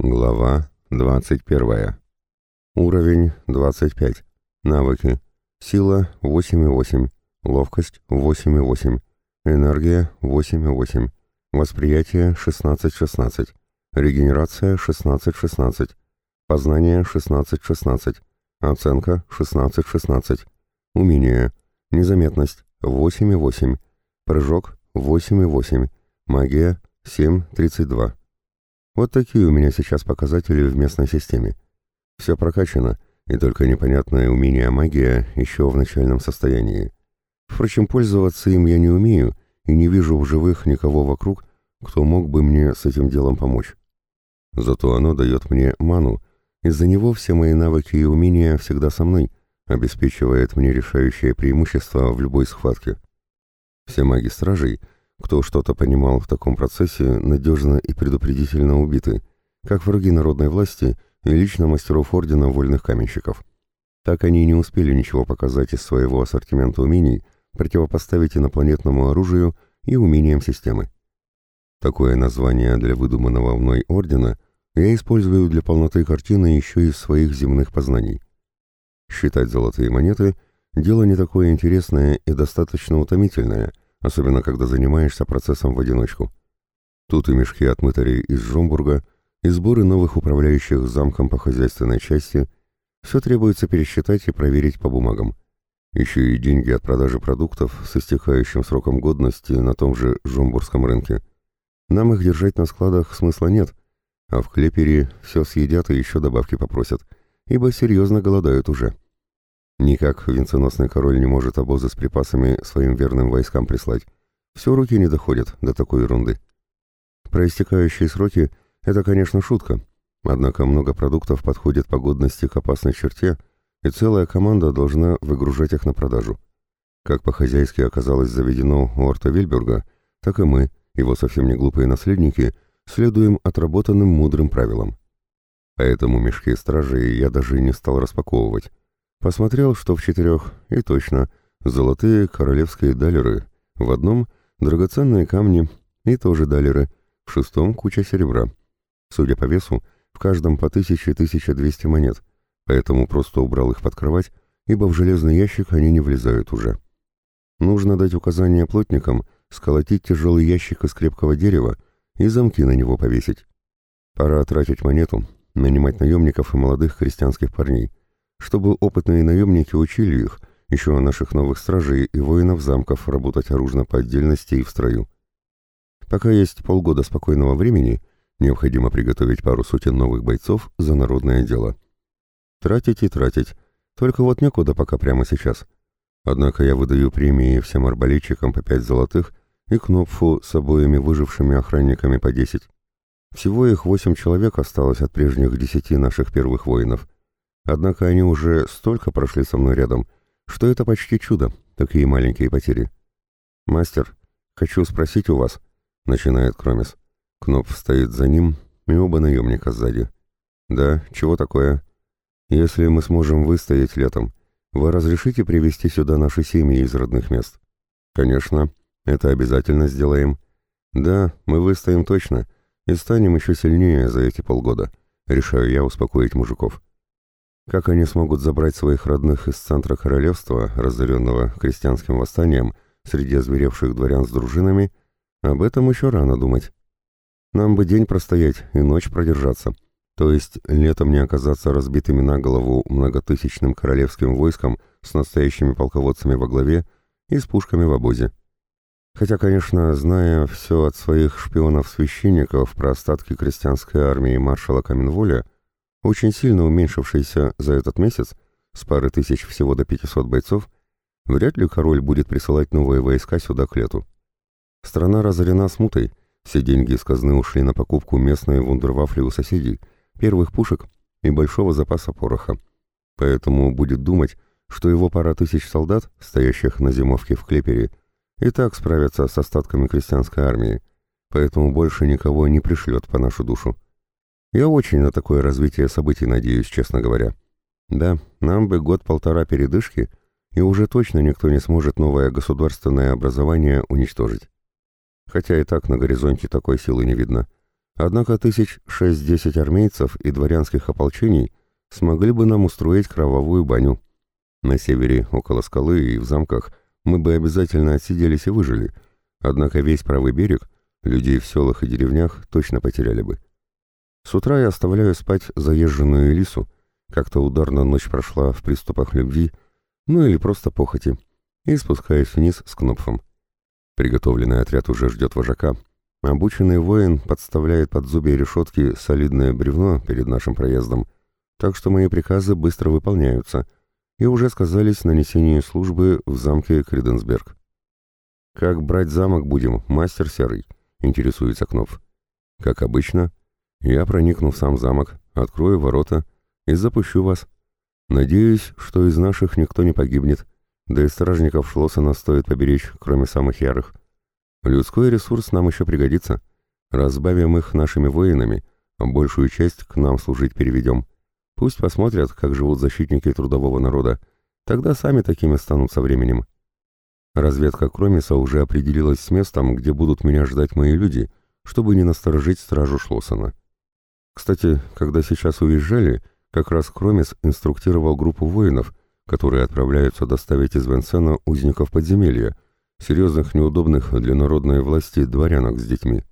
Глава 21. Уровень 25. Навыки. Сила 8,8. Ловкость 8,8. Энергия 8,8. Восприятие 16-16. Регенерация 16-16. Познание 16-16. Оценка 16-16. Умение. Незаметность 8,8. Прыжок 8,8. Магия 7,32. Вот такие у меня сейчас показатели в местной системе. Все прокачано, и только непонятное умение магия еще в начальном состоянии. Впрочем, пользоваться им я не умею и не вижу в живых никого вокруг, кто мог бы мне с этим делом помочь. Зато оно дает мне ману, из-за него все мои навыки и умения всегда со мной, обеспечивает мне решающее преимущество в любой схватке. Все маги стражей — кто что-то понимал в таком процессе, надежно и предупредительно убиты, как враги народной власти и лично мастеров Ордена Вольных Каменщиков. Так они не успели ничего показать из своего ассортимента умений, противопоставить инопланетному оружию и умениям системы. Такое название для выдуманного мной Ордена я использую для полноты картины еще из своих земных познаний. Считать золотые монеты – дело не такое интересное и достаточно утомительное – особенно когда занимаешься процессом в одиночку. Тут и мешки от мытарей из Жомбурга, и сборы новых управляющих замком по хозяйственной части. Все требуется пересчитать и проверить по бумагам. Еще и деньги от продажи продуктов с истекающим сроком годности на том же Жомбургском рынке. Нам их держать на складах смысла нет, а в Клепере все съедят и еще добавки попросят, ибо серьезно голодают уже. Никак венценосный король не может обозы с припасами своим верным войскам прислать. Все руки не доходят до такой ерунды. Про истекающие сроки — это, конечно, шутка. Однако много продуктов подходит по годности к опасной черте, и целая команда должна выгружать их на продажу. Как по-хозяйски оказалось заведено у Орта Вильберга, так и мы, его совсем не глупые наследники, следуем отработанным мудрым правилам. Поэтому мешки стражи я даже не стал распаковывать. Посмотрел, что в четырех, и точно, золотые королевские далеры, в одном драгоценные камни и тоже далеры, в шестом куча серебра. Судя по весу, в каждом по 1000-1200 монет, поэтому просто убрал их под кровать, ибо в железный ящик они не влезают уже. Нужно дать указание плотникам сколотить тяжелый ящик из крепкого дерева и замки на него повесить. Пора тратить монету, нанимать наемников и молодых крестьянских парней чтобы опытные наемники учили их, еще наших новых стражей и воинов замков, работать оружно по отдельности и в строю. Пока есть полгода спокойного времени, необходимо приготовить пару сотен новых бойцов за народное дело. Тратить и тратить, только вот некуда пока прямо сейчас. Однако я выдаю премии всем арбалетчикам по пять золотых и Кнопфу с обоими выжившими охранниками по десять. Всего их восемь человек осталось от прежних десяти наших первых воинов — Однако они уже столько прошли со мной рядом, что это почти чудо, такие маленькие потери. «Мастер, хочу спросить у вас», — начинает Кромис. Кнопф стоит за ним, и оба наемника сзади. «Да, чего такое? Если мы сможем выстоять летом, вы разрешите привести сюда наши семьи из родных мест?» «Конечно, это обязательно сделаем. Да, мы выстоим точно и станем еще сильнее за эти полгода», — решаю я успокоить мужиков. Как они смогут забрать своих родных из центра королевства, разоренного крестьянским восстанием, среди озверевших дворян с дружинами, об этом еще рано думать. Нам бы день простоять и ночь продержаться, то есть летом не оказаться разбитыми на голову многотысячным королевским войском с настоящими полководцами во главе и с пушками в обозе. Хотя, конечно, зная все от своих шпионов-священников про остатки крестьянской армии маршала Каменволя, очень сильно уменьшившийся за этот месяц, с пары тысяч всего до 500 бойцов, вряд ли король будет присылать новые войска сюда к лету. Страна разорена смутой, все деньги из казны ушли на покупку местной вундервафли у соседей, первых пушек и большого запаса пороха. Поэтому будет думать, что его пара тысяч солдат, стоящих на зимовке в Клепере, и так справятся с остатками крестьянской армии, поэтому больше никого не пришлет по нашу душу. Я очень на такое развитие событий надеюсь, честно говоря. Да, нам бы год-полтора передышки, и уже точно никто не сможет новое государственное образование уничтожить. Хотя и так на горизонте такой силы не видно. Однако тысяч шесть-десять армейцев и дворянских ополчений смогли бы нам устроить кровавую баню. На севере, около скалы и в замках мы бы обязательно отсиделись и выжили, однако весь правый берег, людей в селах и деревнях точно потеряли бы. С утра я оставляю спать заезженную Элису, как-то ударно ночь прошла в приступах любви, ну или просто похоти, и спускаюсь вниз с Кнопфом. Приготовленный отряд уже ждет вожака, Обученный воин подставляет под зубья решетки солидное бревно перед нашим проездом, так что мои приказы быстро выполняются и уже сказались нанесению службы в замке Криденсберг. «Как брать замок будем, мастер Серый?» — интересуется Кнопф. «Как обычно, я проникну в сам замок, открою ворота и запущу вас. Надеюсь, что из наших никто не погибнет, да и стражников Шлоссена стоит поберечь, кроме самых ярых. Людской ресурс нам еще пригодится. Разбавим их нашими воинами, а большую часть к нам служить переведем. Пусть посмотрят, как живут защитники трудового народа. Тогда сами такими станут со временем. Разведка Кромиса уже определилась с местом, где будут меня ждать мои люди, чтобы не насторожить стражу Шлоссона. Кстати, когда сейчас уезжали, как раз Кромис инструктировал группу воинов, которые отправляются доставить из Венсена узников подземелья, серьезных неудобных для народной власти дворянок с детьми.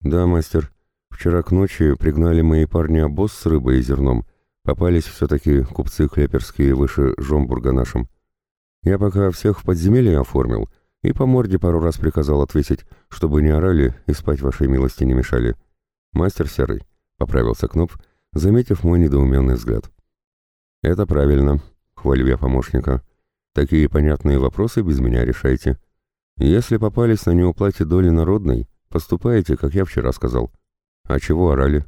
«Да, мастер, вчера к ночи пригнали мои парни обоз с рыбой и зерном. Попались все-таки купцы клеперские выше Жомбурга нашим. Я пока всех в подземелье оформил и по морде пару раз приказал отвесить, чтобы не орали и спать вашей милости не мешали. Мастер Серый», — поправился Кнопф, заметив мой недоуменный взгляд. «Это правильно», — хвалю я помощника. Такие понятные вопросы без меня решайте. Если попались на неуплате доли народной, поступайте, как я вчера сказал. А чего орали?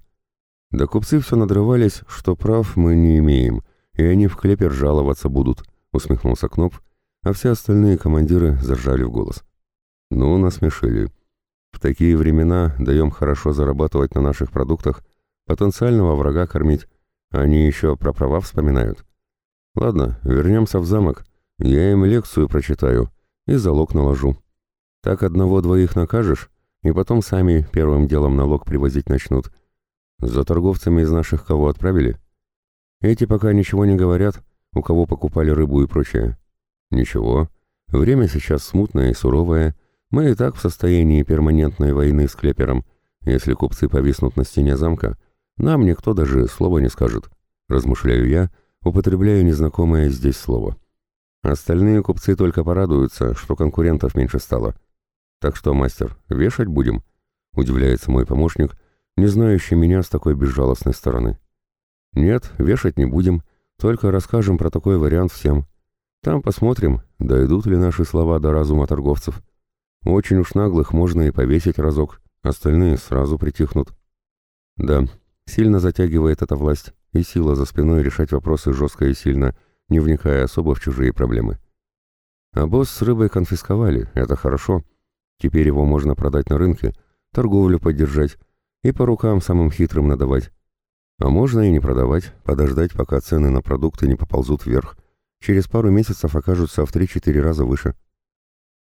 Да купцы все надрывались, что прав мы не имеем, и они в клепер жаловаться будут, усмехнулся Кноп, а все остальные командиры заржали в голос. Ну, насмешили. В такие времена даем хорошо зарабатывать на наших продуктах, потенциального врага кормить. Они еще про права вспоминают. Ладно, вернемся в замок я им лекцию прочитаю и залог наложу. Так одного-двоих накажешь, и потом сами первым делом налог привозить начнут. За торговцами из наших кого отправили? Эти пока ничего не говорят, у кого покупали рыбу и прочее. Ничего. Время сейчас смутное и суровое. Мы и так в состоянии перманентной войны с Клепером. Если купцы повиснут на стене замка, нам никто даже слова не скажет. Размышляю я, употребляю незнакомое здесь слово. Остальные купцы только порадуются, что конкурентов меньше стало. Так что, мастер, вешать будем? Удивляется мой помощник, не знающий меня с такой безжалостной стороны. Нет, вешать не будем, только расскажем про такой вариант всем. Там посмотрим, дойдут ли наши слова до разума торговцев. Очень уж наглых можно и повесить разок, остальные сразу притихнут. Да, сильно затягивает эта власть, и сила за спиной решать вопросы жестко и сильно, не вникая особо в чужие проблемы. А босс с рыбой конфисковали, это хорошо. Теперь его можно продать на рынке, торговлю поддержать и по рукам самым хитрым надавать. А можно и не продавать, подождать, пока цены на продукты не поползут вверх. Через пару месяцев окажутся в 3-4 раза выше.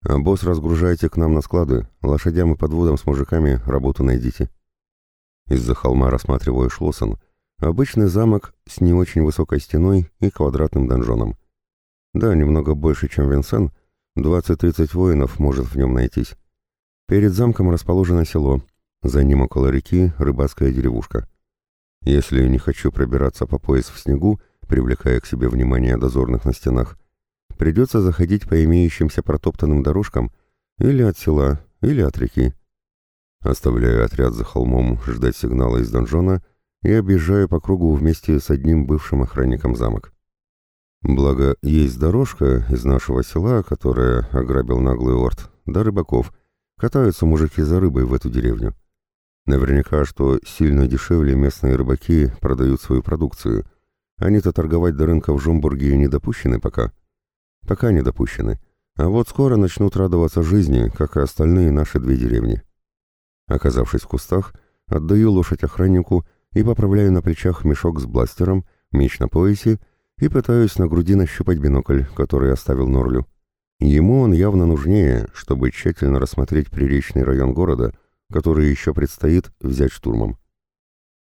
А босс разгружайте к нам на склады, лошадям и подводам с мужиками работу найдите. Из-за холма рассматриваю Шлоссен — Обычный замок с не очень высокой стеной и квадратным донжоном. Да, немного больше, чем Винсен, 20-30 воинов может в нем найтись. Перед замком расположено село, за ним около реки рыбацкая деревушка. Если не хочу пробираться по пояс в снегу, привлекая к себе внимание дозорных на стенах, придется заходить по имеющимся протоптанным дорожкам или от села, или от реки. Оставляю отряд за холмом ждать сигнала из донжона и объезжаю по кругу вместе с одним бывшим охранником замок. Благо, есть дорожка из нашего села, которая ограбил наглый орд, да рыбаков. Катаются мужики за рыбой в эту деревню. Наверняка, что сильно дешевле местные рыбаки продают свою продукцию. Они-то торговать до рынка в Жомбурге не допущены пока. Пока не допущены. А вот скоро начнут радоваться жизни, как и остальные наши две деревни. Оказавшись в кустах, отдаю лошадь охраннику и поправляю на плечах мешок с бластером, меч на поясе и пытаюсь на груди нащупать бинокль, который оставил Норлю. Ему он явно нужнее, чтобы тщательно рассмотреть приречный район города, который еще предстоит взять штурмом.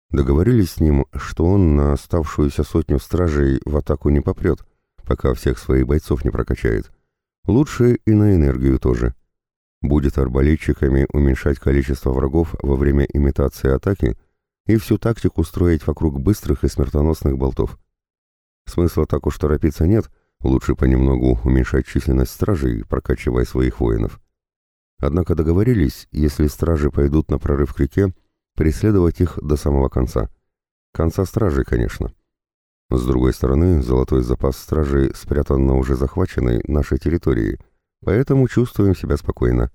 Договорились с ним, что он на оставшуюся сотню стражей в атаку не попрет, пока всех своих бойцов не прокачает. Лучше и на энергию тоже. Будет арбалетчиками уменьшать количество врагов во время имитации атаки и всю тактику строить вокруг быстрых и смертоносных болтов. Смысла так уж торопиться нет, лучше понемногу уменьшать численность стражей, прокачивая своих воинов. Однако договорились, если стражи пойдут на прорыв к реке, преследовать их до самого конца. Конца стражей, конечно. С другой стороны, золотой запас стражей спрятан на уже захваченной нашей территории, поэтому чувствуем себя спокойно.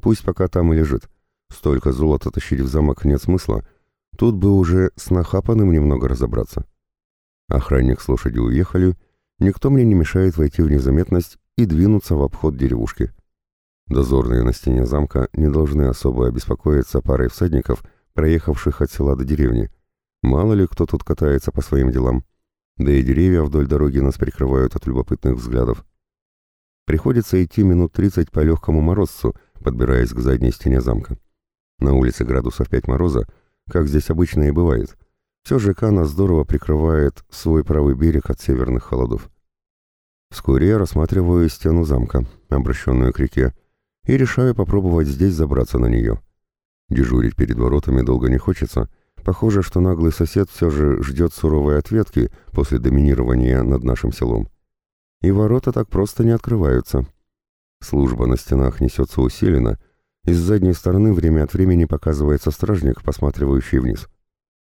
Пусть пока там и лежит. Столько золота тащить в замок нет смысла, тут бы уже с нахапанным немного разобраться. Охранник с лошадью уехали, никто мне не мешает войти в незаметность и двинуться в обход деревушки. Дозорные на стене замка не должны особо обеспокоиться парой всадников, проехавших от села до деревни. Мало ли кто тут катается по своим делам. Да и деревья вдоль дороги нас прикрывают от любопытных взглядов. Приходится идти минут тридцать по легкому морозцу, подбираясь к задней стене замка. На улице градусов пять мороза, как здесь обычно и бывает. Все же Кана здорово прикрывает свой правый берег от северных холодов. Вскоре я рассматриваю стену замка, обращенную к реке, и решаю попробовать здесь забраться на нее. Дежурить перед воротами долго не хочется. Похоже, что наглый сосед все же ждет суровой ответки после доминирования над нашим селом. И ворота так просто не открываются. Служба на стенах несется усиленно, и с задней стороны время от времени показывается стражник, посматривающий вниз.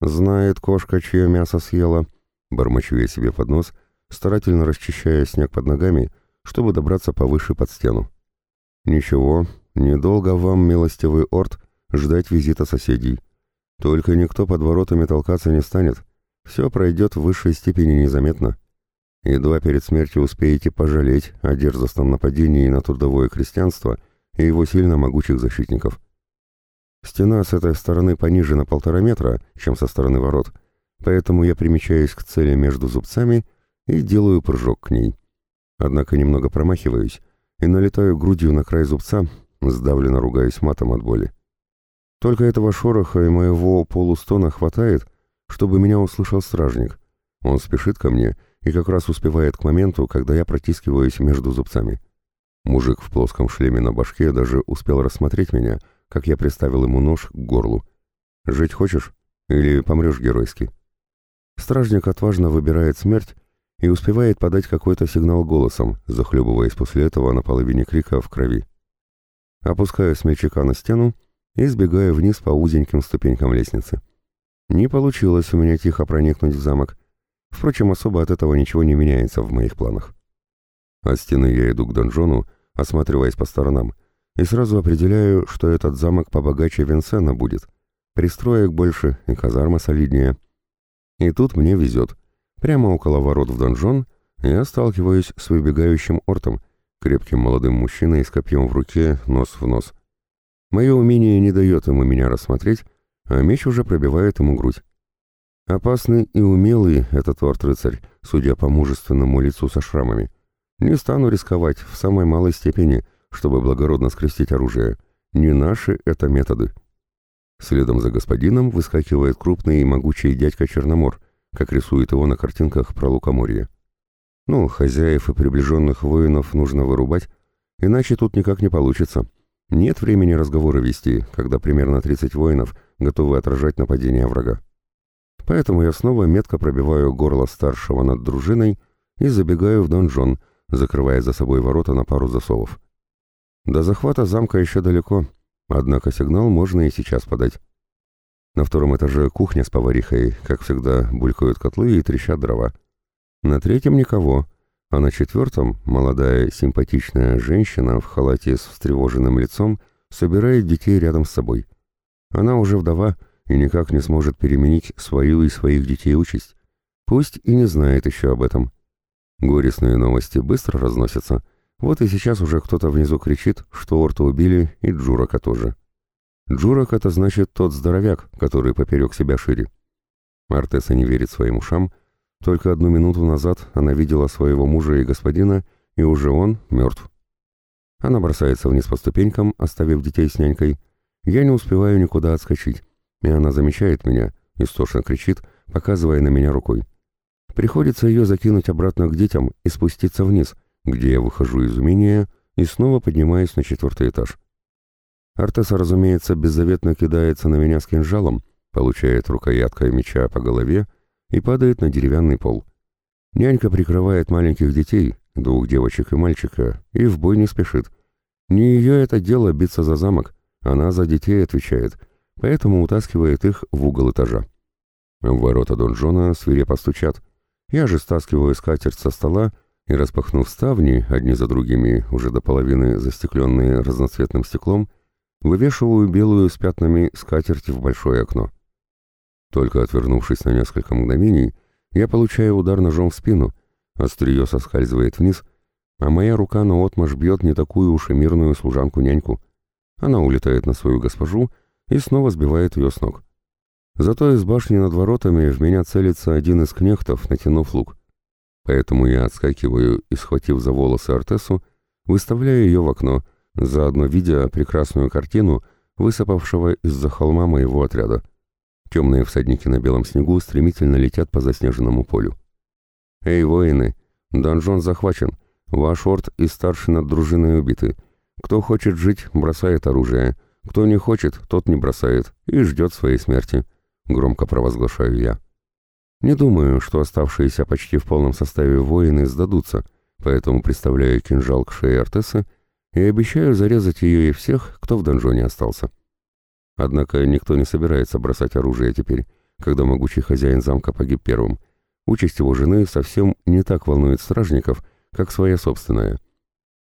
«Знает кошка, чье мясо съела», — бормочу я себе под нос, старательно расчищая снег под ногами, чтобы добраться повыше под стену. «Ничего, недолго вам, милостивый орд, ждать визита соседей. Только никто под воротами толкаться не станет. Все пройдет в высшей степени незаметно. Едва перед смертью успеете пожалеть о дерзостном нападении на трудовое крестьянство и его сильно могучих защитников. Стена с этой стороны пониже на полтора метра, чем со стороны ворот, поэтому я примечаюсь к цели между зубцами и делаю прыжок к ней. Однако немного промахиваюсь, и налетаю грудью на край зубца, сдавленно ругаясь матом от боли. Только этого шороха и моего полустона хватает, чтобы меня услышал стражник. Он спешит ко мне и как раз успевает к моменту, когда я протискиваюсь между зубцами. Мужик в плоском шлеме на башке даже успел рассмотреть меня, как я приставил ему нож к горлу. «Жить хочешь? Или помрешь геройски?» Стражник отважно выбирает смерть и успевает подать какой-то сигнал голосом, захлебываясь после этого на половине крика в крови. Опускаю смельчака на стену и сбегаю вниз по узеньким ступенькам лестницы. Не получилось у меня тихо проникнуть в замок. Впрочем, особо от этого ничего не меняется в моих планах. От стены я иду к донжону, осматриваясь по сторонам, и сразу определяю, что этот замок побогаче Винсена будет. Пристроек больше и казарма солиднее. И тут мне везет — Прямо около ворот в донжон я сталкиваюсь с выбегающим ортом, крепким молодым мужчиной с копьем в руке, нос в нос. Мое умение не дает ему меня рассмотреть, а меч уже пробивает ему грудь. Опасный и умелый этот орд-рыцарь, судя по мужественному лицу со шрамами. Не стану рисковать в самой малой степени, чтобы благородно скрестить оружие. Не наши это методы. Следом за господином выскакивает крупный и могучий дядька Черномор, как рисует его на картинках про лукоморье. Ну, хозяев и приближенных воинов нужно вырубать, иначе тут никак не получится. Нет времени разговора вести, когда примерно 30 воинов готовы отражать нападение врага. Поэтому я снова метко пробиваю горло старшего над дружиной и забегаю в донжон, закрывая за собой ворота на пару засовов. До захвата замка еще далеко, однако сигнал можно и сейчас подать. На втором этаже кухня с поварихой, как всегда, булькают котлы и трещат дрова. На третьем никого, а на четвертом молодая симпатичная женщина в халате с встревоженным лицом собирает детей рядом с собой. Она уже вдова и никак не сможет переменить свою и своих детей участь. Пусть и не знает еще об этом. Горестные новости быстро разносятся. Вот и сейчас уже кто-то внизу кричит, что Орта убили и Джурака тоже. Джурак — это значит тот здоровяк, который поперек себя шире. Артеса не верит своим ушам. Только одну минуту назад она видела своего мужа и господина, и уже он мертв. Она бросается вниз по ступенькам, оставив детей с нянькой, Я не успеваю никуда отскочить, и она замечает меня, истошно кричит, показывая на меня рукой. Приходится ее закинуть обратно к детям и спуститься вниз, где я выхожу из умения и снова поднимаюсь на четвертый этаж. Артеса, разумеется, беззаветно кидается на меня с кинжалом, получает рукояткой меча по голове и падает на деревянный пол. Нянька прикрывает маленьких детей, двух девочек и мальчика, и в бой не спешит. Не ее это дело биться за замок, она за детей отвечает, поэтому утаскивает их в угол этажа. В ворота донжона свирепо стучат. Я же стаскиваю скатерть со стола и, распахнув ставни, одни за другими, уже до половины застекленные разноцветным стеклом, вывешиваю белую с пятнами скатерть в большое окно. Только отвернувшись на несколько мгновений, я получаю удар ножом в спину, острие соскальзывает вниз, а моя рука наотмашь бьет не такую уж и мирную служанку-няньку. Она улетает на свою госпожу и снова сбивает ее с ног. Зато из башни над воротами в меня целится один из кнехтов, натянув лук. Поэтому я отскакиваю и, схватив за волосы Артесу, выставляю ее в окно, заодно видя прекрасную картину, высыпавшего из-за холма моего отряда. Темные всадники на белом снегу стремительно летят по заснеженному полю. «Эй, воины! Донжон захвачен! Ваш орд и старший над дружиной убиты. Кто хочет жить, бросает оружие. Кто не хочет, тот не бросает и ждет своей смерти», — громко провозглашаю я. Не думаю, что оставшиеся почти в полном составе воины сдадутся, поэтому приставляю кинжал к шее Артесы и обещаю зарезать ее и всех, кто в донжоне остался. Однако никто не собирается бросать оружие теперь, когда могучий хозяин замка погиб первым. Участь его жены совсем не так волнует стражников, как своя собственная.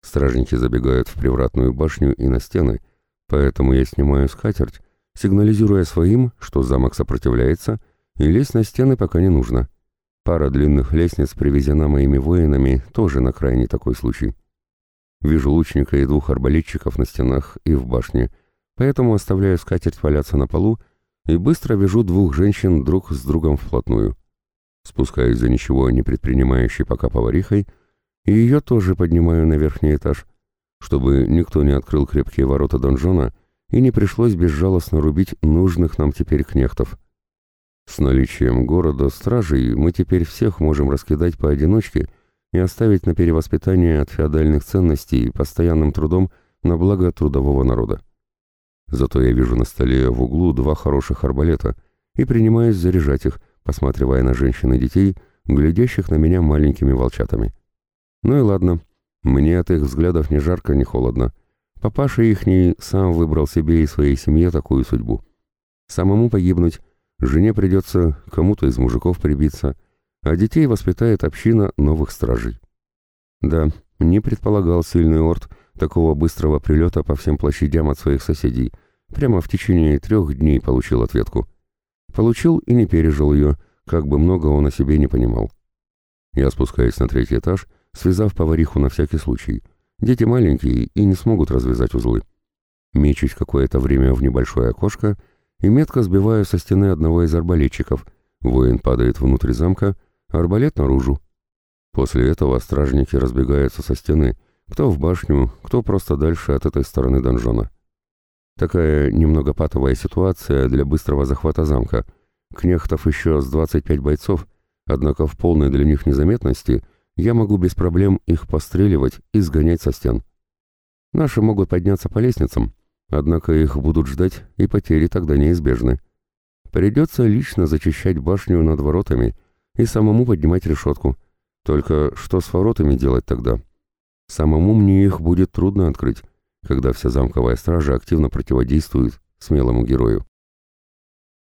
Стражники забегают в привратную башню и на стены, поэтому я снимаю скатерть, сигнализируя своим, что замок сопротивляется, и лезть на стены пока не нужно. Пара длинных лестниц привезена моими воинами тоже на крайний такой случай. Вижу лучника и двух арбалетчиков на стенах и в башне, поэтому оставляю скатерть валяться на полу и быстро вяжу двух женщин друг с другом вплотную. Спускаюсь за ничего не предпринимающей пока поварихой, и ее тоже поднимаю на верхний этаж, чтобы никто не открыл крепкие ворота донжона и не пришлось безжалостно рубить нужных нам теперь кнехтов. С наличием города стражей мы теперь всех можем раскидать поодиночке и оставить на перевоспитание от феодальных ценностей постоянным трудом на благо трудового народа. Зато я вижу на столе в углу два хороших арбалета и принимаюсь заряжать их, посматривая на женщин и детей, глядящих на меня маленькими волчатами. Ну и ладно, мне от их взглядов ни жарко, ни холодно. Папаша ихний сам выбрал себе и своей семье такую судьбу. Самому погибнуть, жене придется кому-то из мужиков прибиться, а детей воспитает община новых стражей. Да, не предполагал сильный орд такого быстрого прилета по всем площадям от своих соседей. Прямо в течение трех дней получил ответку. Получил и не пережил ее, как бы много он о себе не понимал. Я спускаюсь на третий этаж, связав повариху на всякий случай. Дети маленькие и не смогут развязать узлы. Мечусь какое-то время в небольшое окошко и метко сбиваю со стены одного из арбалетчиков. Воин падает внутрь замка, арбалет наружу. После этого стражники разбегаются со стены, кто в башню, кто просто дальше от этой стороны донжона. Такая немного патовая ситуация для быстрого захвата замка. Кнехтов еще с 25 бойцов, однако в полной для них незаметности я могу без проблем их постреливать и сгонять со стен. Наши могут подняться по лестницам, однако их будут ждать, и потери тогда неизбежны. Придется лично зачищать башню над воротами и самому поднимать решетку. Только что с воротами делать тогда? Самому мне их будет трудно открыть, когда вся замковая стража активно противодействует смелому герою.